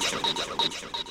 じゃあ。